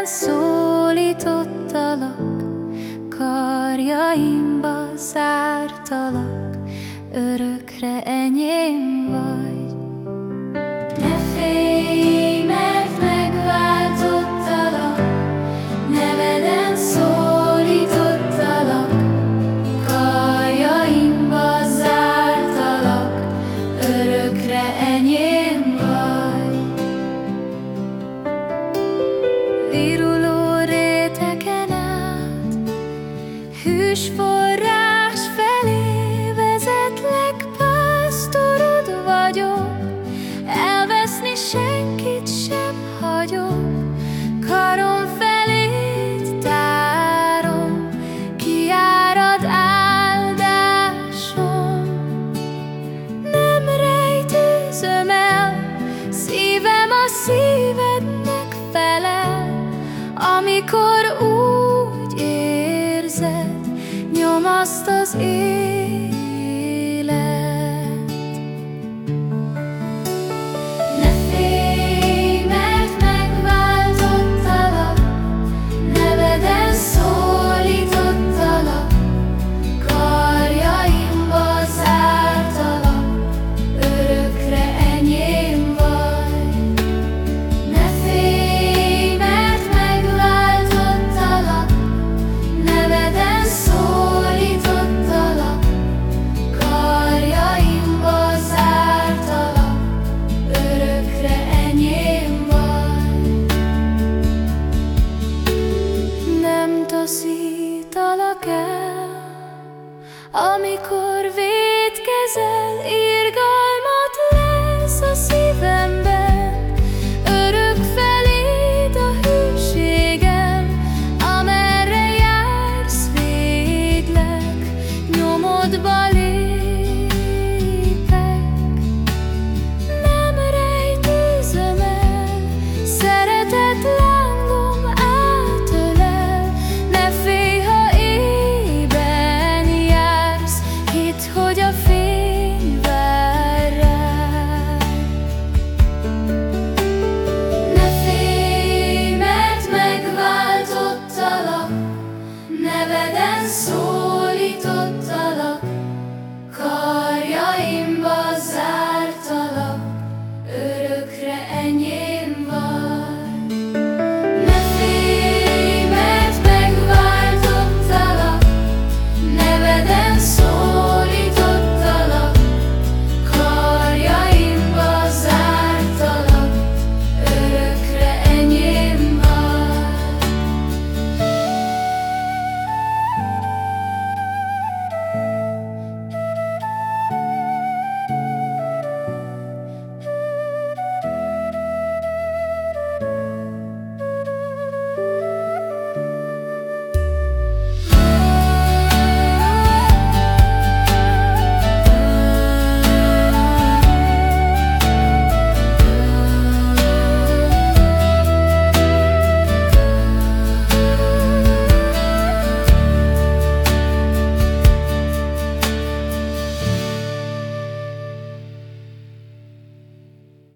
Éppen szólítottalak, karjaimba zártalak, örökre enyém. Hűs forrás felé vezetlek, pásztorod vagyok, elveszni senkit sem hagyok, karom felét tárom, kiárad áldásom. Nem rejtőzöm el, szívem a szívednek felel, amikor úgy costas e amikor végül